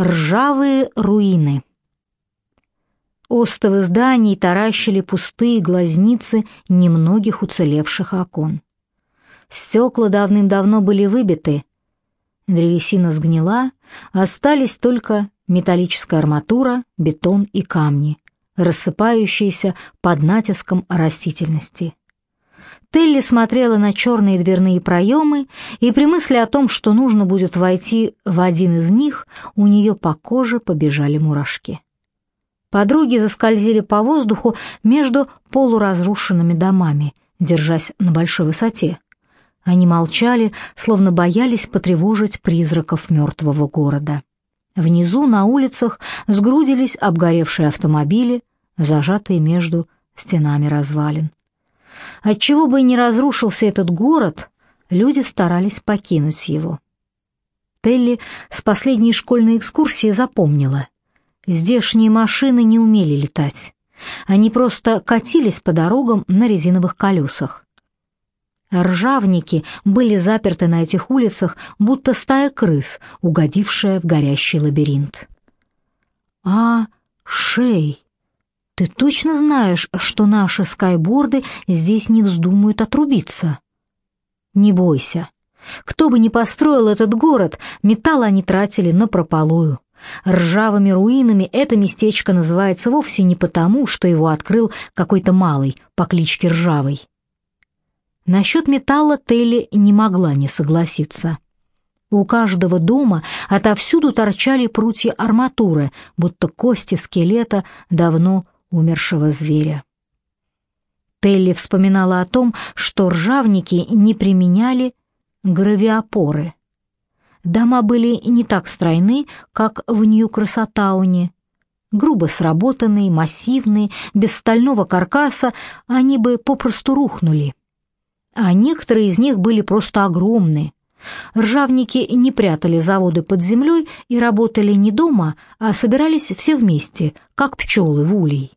Ржавые руины. Остовы зданий таращили пустые глазницы немногих уцелевших окон. Стекла давным-давно были выбиты, древесина сгнила, остались только металлическая арматура, бетон и камни, рассыпающиеся под натиском растительности. Телли смотрела на черные дверные проемы, и при мысли о том, что нужно будет войти в один из них, у нее по коже побежали мурашки. Подруги заскользили по воздуху между полуразрушенными домами, держась на большой высоте. Они молчали, словно боялись потревожить призраков мертвого города. Внизу на улицах сгрудились обгоревшие автомобили, зажатые между стенами развалин. Отчего бы и не разрушился этот город, люди старались покинуть его. Телли с последней школьной экскурсии запомнила. Здешние машины не умели летать. Они просто катились по дорогам на резиновых колесах. Ржавники были заперты на этих улицах, будто стая крыс, угодившая в горящий лабиринт. «А, Шей!» Ты точно знаешь, что наши скайборды здесь не вздумают отрубиться? Не бойся. Кто бы ни построил этот город, металл они тратили на прополую. Ржавыми руинами это местечко называется вовсе не потому, что его открыл какой-то малый по кличке Ржавый. Насчет металла Телли не могла не согласиться. У каждого дома отовсюду торчали прутья арматуры, будто кости скелета давно умершего зверя. Телли вспоминала о том, что ржавники не применяли гравиопоры. Дома были не так стройны, как в Нью-Красотауне. Грубо сработанные, массивные, без стального каркаса, они бы попросту рухнули. А некоторые из них были просто огромные. Ржавники не прятали заводы под землей и работали не дома, а собирались все вместе, как пчелы в улей.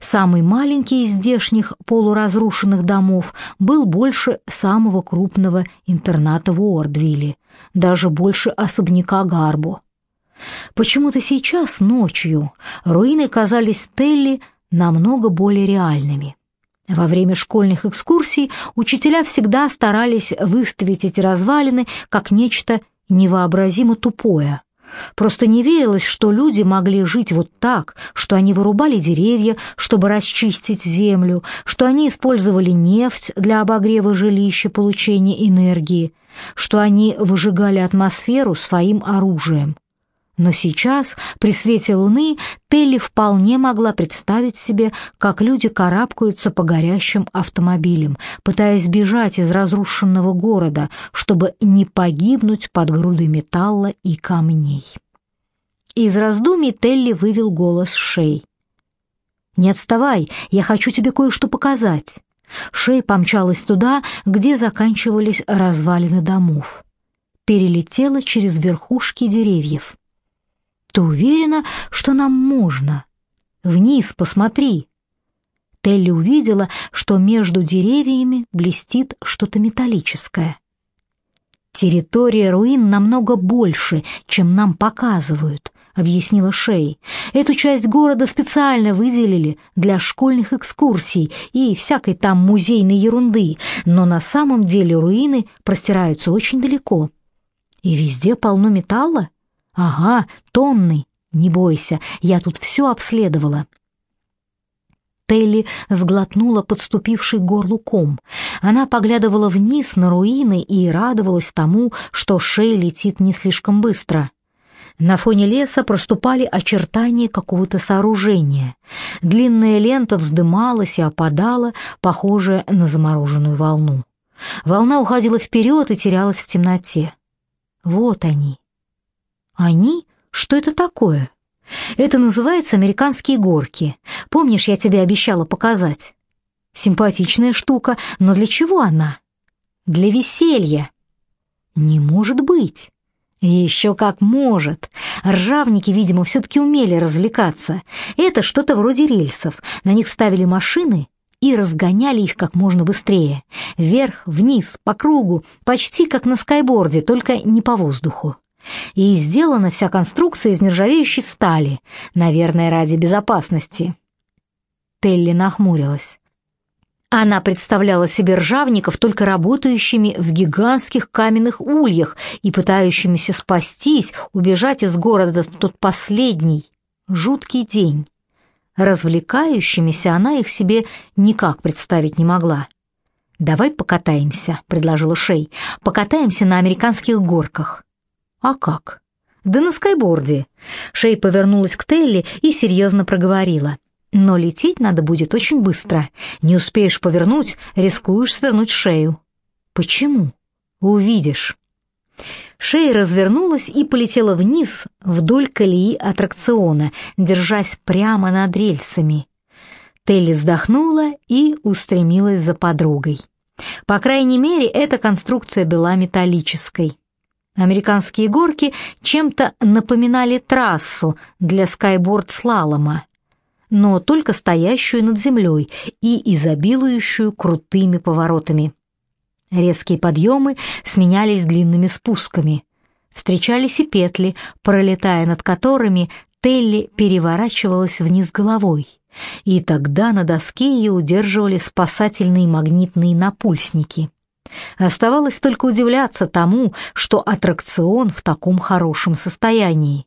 Самый маленький из здешних полуразрушенных домов был больше самого крупного интерната в Уордвилле, даже больше особняка Гарбо. Почему-то сейчас, ночью, руины казались Телли намного более реальными. Во время школьных экскурсий учителя всегда старались выставить эти развалины как нечто невообразимо тупое, Просто не верилось, что люди могли жить вот так, что они вырубали деревья, чтобы расчистить землю, что они использовали нефть для обогрева жилища, получения энергии, что они выжигали атмосферу своим оружием. Но сейчас, при свете луны, Телли вполне могла представить себе, как люди карабкаются по горящим автомобилям, пытаясь бежать из разрушенного города, чтобы не погибнуть под грудой металла и камней. Из раздумий Телли вывел голос Шей. «Не отставай, я хочу тебе кое-что показать». Шей помчалась туда, где заканчивались развалины домов. Перелетела через верхушки деревьев. Ты уверена, что нам можно? Вниз посмотри. Телли увидела, что между деревьями блестит что-то металлическое. Территория руин намного больше, чем нам показывают, объяснила Шей. Эту часть города специально выделили для школьных экскурсий и всякой там музейной ерунды, но на самом деле руины простираются очень далеко. И везде полно металла? «Ага, тонны. Не бойся, я тут все обследовала». Телли сглотнула подступивший горлу ком. Она поглядывала вниз на руины и радовалась тому, что Шей летит не слишком быстро. На фоне леса проступали очертания какого-то сооружения. Длинная лента вздымалась и опадала, похожая на замороженную волну. Волна уходила вперед и терялась в темноте. Вот они, они? Что это такое? Это называется американские горки. Помнишь, я тебе обещала показать? Симпатичная штука, но для чего она? Для веселья. Не может быть. Еще как может. Ржавники, видимо, все-таки умели развлекаться. Это что-то вроде рельсов. На них ставили машины и разгоняли их как можно быстрее. Вверх, вниз, по кругу, почти как на скайборде, только не по воздуху. И сделана вся конструкция из нержавеющей стали, наверное, ради безопасности. Телли нахмурилась. Она представляла себе ржавников только работающими в гигантских каменных ульях и пытающимися спастись, убежать из города в тот последний, жуткий день. Развлекающимися она их себе никак представить не могла. «Давай покатаемся», — предложила Шей. «Покатаемся на американских горках». «А как?» «Да на скайборде». Шей повернулась к Телли и серьезно проговорила. «Но лететь надо будет очень быстро. Не успеешь повернуть, рискуешь свернуть шею». «Почему?» «Увидишь». Шея развернулась и полетела вниз вдоль колеи аттракциона, держась прямо над рельсами. Телли вздохнула и устремилась за подругой. По крайней мере, эта конструкция была металлической. Американские горки чем-то напоминали трассу для скайборд-слалома, но только стоящую над землей и изобилующую крутыми поворотами. Резкие подъемы сменялись длинными спусками. Встречались и петли, пролетая над которыми Телли переворачивалась вниз головой и тогда на доске ее удерживали спасательные магнитные напульсники. Оставалось только удивляться тому, что аттракцион в таком хорошем состоянии.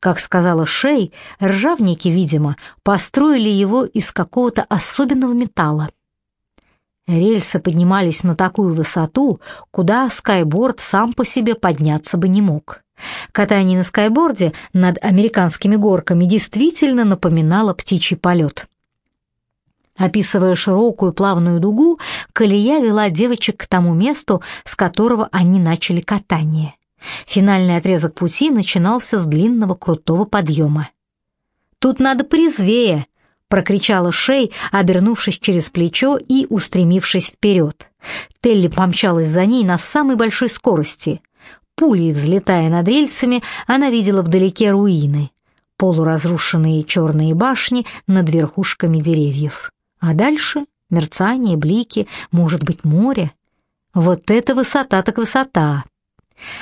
Как сказала Шей, ржавники, видимо, построили его из какого-то особенного металла. Рельсы поднимались на такую высоту, куда скайборд сам по себе подняться бы не мог. Катание на скайборде над американскими горками действительно напоминало птичий полет. Описывая широкую плавную дугу, колея вела девочек к тому месту, с которого они начали катание. Финальный отрезок пути начинался с длинного крутого подъема. «Тут надо порезвее!» — прокричала Шей, обернувшись через плечо и устремившись вперед. Телли помчалась за ней на самой большой скорости. Пулей взлетая над рельсами, она видела вдалеке руины, полуразрушенные черные башни над верхушками деревьев. А дальше мерцание, блики, может быть, море. Вот это высота так высота!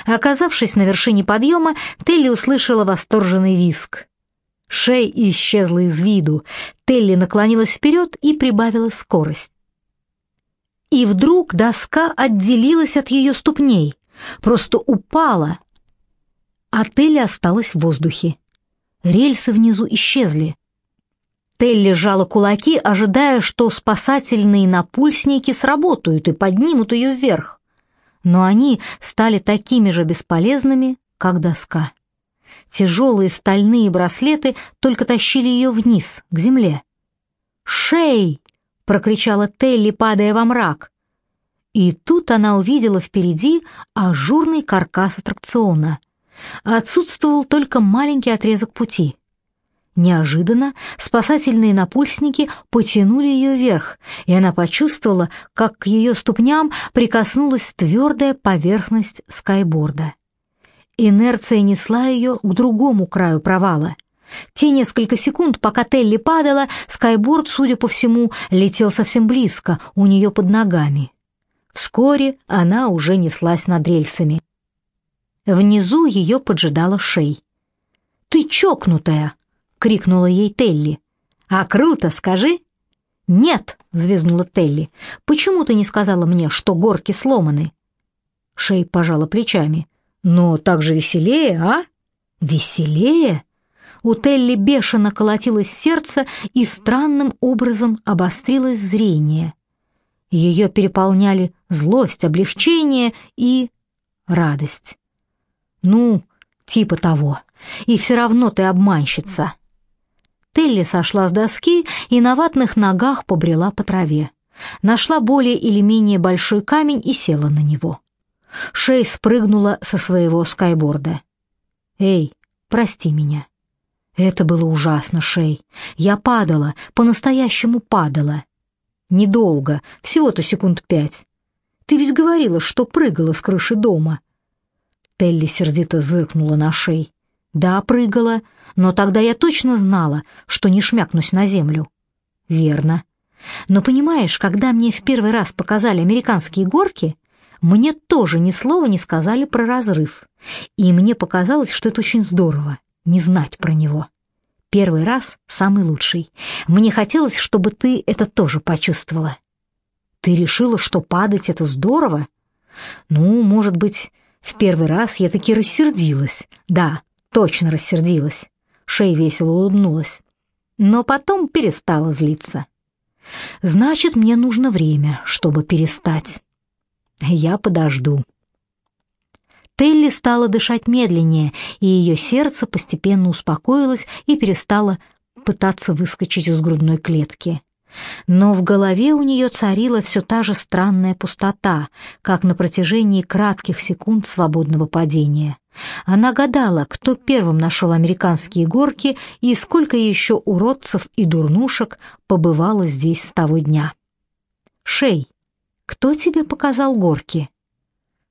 Оказавшись на вершине подъема, Телли услышала восторженный виск. Шей исчезла из виду. Телли наклонилась вперед и прибавила скорость. И вдруг доска отделилась от ее ступней просто упала. А Телли осталась в воздухе. Рельсы внизу исчезли. Телли сжала кулаки, ожидая, что спасательные напульсники сработают и поднимут ее вверх. Но они стали такими же бесполезными, как доска. Тяжелые стальные браслеты только тащили ее вниз, к земле. «Шей!» — прокричала Телли, падая во мрак. И тут она увидела впереди ажурный каркас аттракциона. Отсутствовал только маленький отрезок пути. Неожиданно спасательные напульсники потянули ее вверх, и она почувствовала, как к ее ступням прикоснулась твердая поверхность скайборда. Инерция несла ее к другому краю провала. Те несколько секунд, пока Телли падала, скайборд, судя по всему, летел совсем близко, у нее под ногами. Вскоре она уже неслась над рельсами. Внизу ее поджидала Шей. «Ты чокнутая!» — крикнула ей Телли. «А круто, скажи!» «Нет!» — взвизгнула Телли. «Почему ты не сказала мне, что горки сломаны?» Шей пожала плечами. «Но так же веселее, а?» «Веселее?» У Телли бешено колотилось сердце и странным образом обострилось зрение. Ее переполняли злость, облегчение и радость. Ну, типа того. И все равно ты обманщица. Телли сошла с доски и на ватных ногах побрела по траве. Нашла более или менее большой камень и села на него. Шей спрыгнула со своего скайборда. «Эй, прости меня». Это было ужасно, Шей. Я падала, по-настоящему падала. Недолго, всего-то секунд пять. Ты ведь говорила, что прыгала с крыши дома. Телли сердито зыркнула на шей. Да, прыгала, но тогда я точно знала, что не шмякнусь на землю. Верно. Но понимаешь, когда мне в первый раз показали американские горки, мне тоже ни слова не сказали про разрыв. И мне показалось, что это очень здорово не знать про него. Первый раз самый лучший. Мне хотелось, чтобы ты это тоже почувствовала. Ты решила, что падать это здорово? Ну, может быть, в первый раз я таки рассердилась. Да, точно рассердилась. Шей весело улыбнулась. Но потом перестала злиться. Значит, мне нужно время, чтобы перестать. Я подожду. Телли стала дышать медленнее, и ее сердце постепенно успокоилось и перестало пытаться выскочить из грудной клетки. Но в голове у нее царила все та же странная пустота, как на протяжении кратких секунд свободного падения. Она гадала, кто первым нашел американские горки и сколько еще уродцев и дурнушек побывало здесь с того дня. «Шей, кто тебе показал горки?»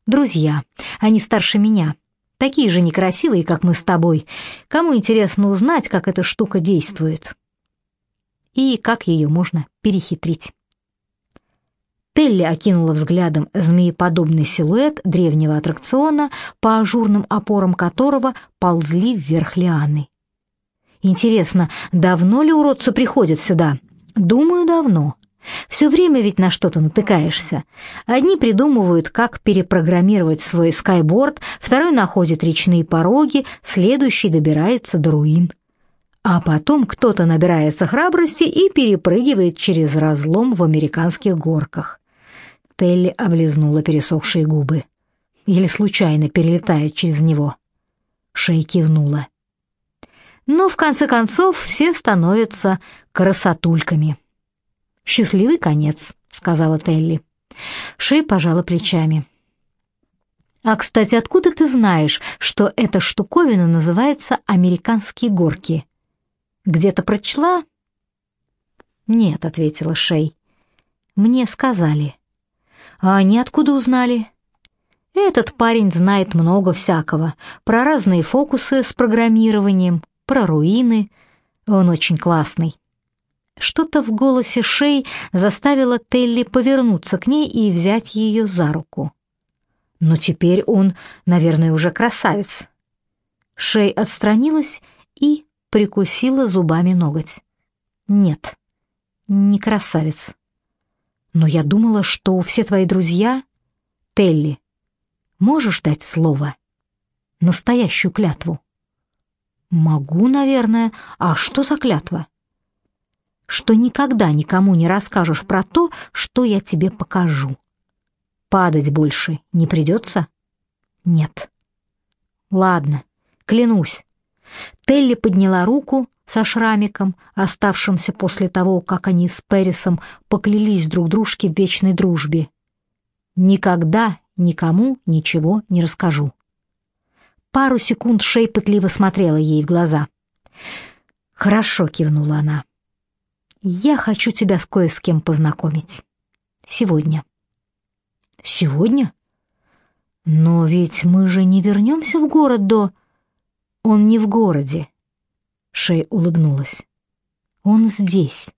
«Друзья. Они старше меня. Такие же некрасивые, как мы с тобой. Кому интересно узнать, как эта штука действует?» И как ее можно перехитрить. Телли окинула взглядом змееподобный силуэт древнего аттракциона, по ажурным опорам которого ползли вверх лианы. Интересно, давно ли уродцы приходят сюда? Думаю, давно. Все время ведь на что-то натыкаешься. Одни придумывают, как перепрограммировать свой скайборд, второй находит речные пороги, следующий добирается до руин. А потом кто-то набирается храбрости и перепрыгивает через разлом в американских горках. Телли облизнула пересохшие губы. Или случайно перелетает через него. Шей кивнула. Но в конце концов все становятся красотульками. «Счастливый конец», — сказала Телли. Шей пожала плечами. «А, кстати, откуда ты знаешь, что эта штуковина называется «Американские горки»?» Где-то прочла? Нет, ответила Шей. Мне сказали. А они откуда узнали? Этот парень знает много всякого, про разные фокусы с программированием, про руины. Он очень классный. Что-то в голосе Шей заставило Телли повернуться к ней и взять ее за руку. Но теперь он, наверное, уже красавец. Шей отстранилась и прикусила зубами ноготь. Нет, не красавец. Но я думала, что все твои друзья... Телли, можешь дать слово? Настоящую клятву? Могу, наверное. А что за клятва? Что никогда никому не расскажешь про то, что я тебе покажу. Падать больше не придется? Нет. Ладно, клянусь. Телли подняла руку со шрамиком, оставшимся после того, как они с Перисом поклялись друг дружке в вечной дружбе. «Никогда никому ничего не расскажу». Пару секунд Шей пытливо смотрела ей в глаза. «Хорошо», — кивнула она. «Я хочу тебя с кое с кем познакомить. Сегодня». «Сегодня? Но ведь мы же не вернемся в город до...» Он не в городе. Шей улыбнулась. Он здесь.